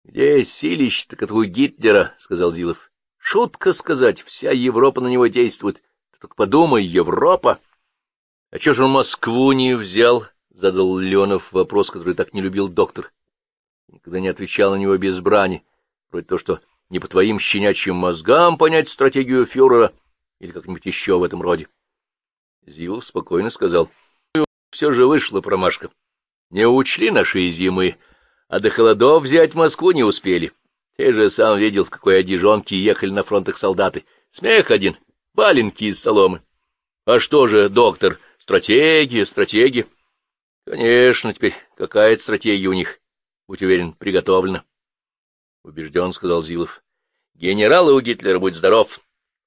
— Где силищ, так это у Гитлера, — сказал Зилов. — Шутка сказать, вся Европа на него действует. Ты только подумай, Европа! — А чё же он Москву не взял? — задал Леонов вопрос, который так не любил доктор. Никогда не отвечал на него без брани, вроде то, что не по твоим щенячьим мозгам понять стратегию фюрера или как-нибудь еще в этом роде. Зилов спокойно сказал, — все же вышла промашка. Не учли наши зимы, а до холодов взять Москву не успели. Ты же сам видел, в какой одежонке ехали на фронтах солдаты. Смех один, валенки из соломы. А что же, доктор, стратегия, стратегия? Конечно, теперь какая-то стратегия у них, будь уверен, приготовлена. Убежден, сказал Зилов. Генералы у Гитлера, будь здоров.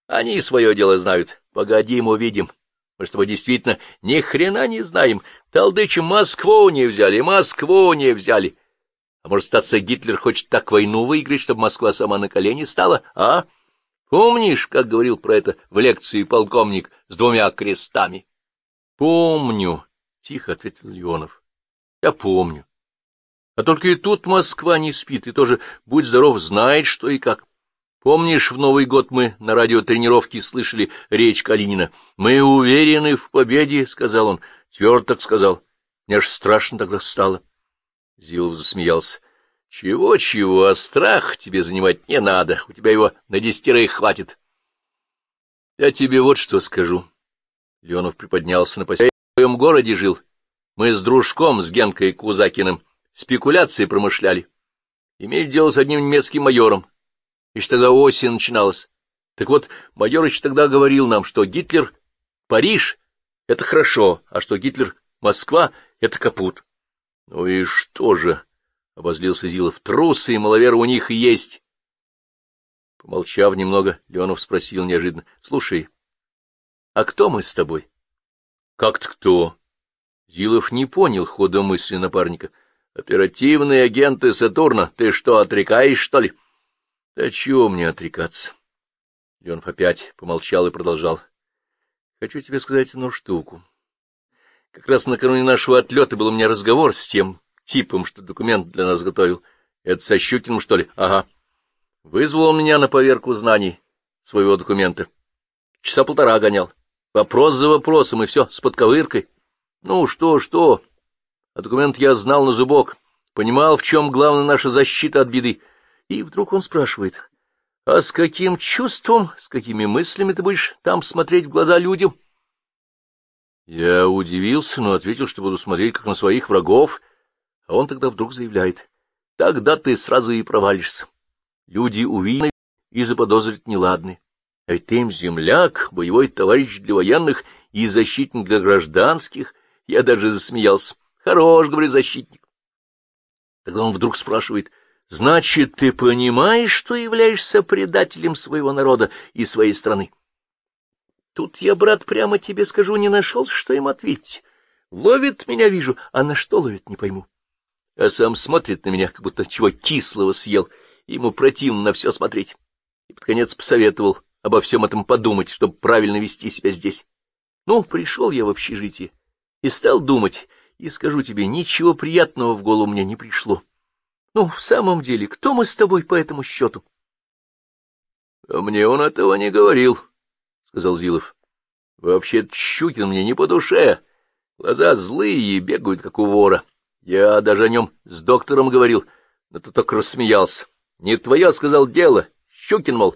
Они свое дело знают. Погодим, увидим. Мы с тобой действительно ни хрена не знаем. Талдычи Москву не взяли, Москву не взяли. А может, статься Гитлер хочет так войну выиграть, чтобы Москва сама на колени стала, а? Помнишь, как говорил про это в лекции полковник с двумя крестами? — Помню, — тихо ответил Леонов. — Я помню. А только и тут Москва не спит, и тоже, будь здоров, знает, что и как. Помнишь, в Новый год мы на радиотренировке слышали речь Калинина? «Мы уверены в победе», — сказал он. Твердо так сказал. Мне аж страшно тогда стало. Зилов засмеялся. Чего-чего, а страх тебе занимать не надо. У тебя его на десятерых хватит. Я тебе вот что скажу. Леонов приподнялся на поселке. В своем городе жил. Мы с дружком, с Генкой Кузакиным, спекуляции промышляли. Имели дело с одним немецким майором. Еще тогда осень начиналась. Так вот, майорыч тогда говорил нам, что Гитлер — Париж — это хорошо, а что Гитлер — Москва — это капут. — Ну и что же? — обозлился Зилов. — Трусы и маловеры у них и есть. Помолчав немного, Леонов спросил неожиданно. — Слушай, а кто мы с тобой? — Как-то кто? Зилов не понял хода мысли напарника. — Оперативные агенты Сатурна. Ты что, отрекаешь, что ли? — Да чего мне отрекаться? Леонов опять помолчал и продолжал. — Хочу тебе сказать одну штуку. Как раз накануне нашего отлета был у меня разговор с тем типом, что документ для нас готовил. Это со Щукиным, что ли? Ага. Вызвал он меня на поверку знаний своего документа. Часа полтора гонял. Вопрос за вопросом, и все, с подковыркой. Ну, что, что? А документ я знал на зубок. Понимал, в чем главная наша защита от беды. И вдруг он спрашивает, а с каким чувством, с какими мыслями ты будешь там смотреть в глаза людям? Я удивился, но ответил, что буду смотреть как на своих врагов, а он тогда вдруг заявляет, тогда ты сразу и провалишься. Люди увидят и заподозрят неладные. А ведь ты им земляк, боевой товарищ для военных и защитник для гражданских. Я даже засмеялся. Хорош, говорю, защитник. Тогда он вдруг спрашивает, значит, ты понимаешь, что являешься предателем своего народа и своей страны? Тут я, брат, прямо тебе скажу, не нашел, что им ответить. Ловит меня, вижу, а на что ловит, не пойму. А сам смотрит на меня, как будто чего кислого съел, ему противно на все смотреть. И под конец посоветовал обо всем этом подумать, чтобы правильно вести себя здесь. Ну, пришел я в общежитие и стал думать, и скажу тебе, ничего приятного в голову мне не пришло. Ну, в самом деле, кто мы с тобой по этому счету? — А мне он этого не говорил, — сказал Зилов. — Вообще-то Щукин мне не по душе. Глаза злые бегают, как у вора. Я даже о нем с доктором говорил, но ты только рассмеялся. Не твое, — сказал, — дело. Щукин, мол,